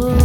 soul.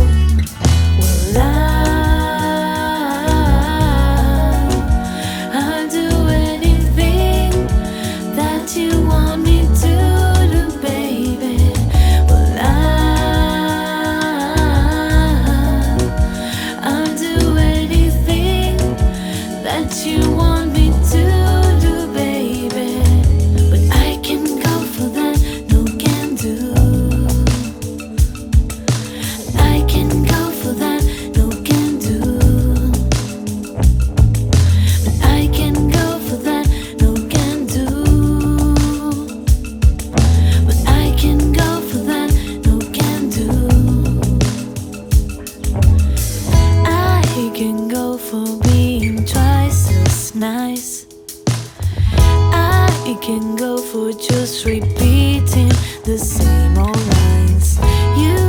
single for just repeating the same old lines. You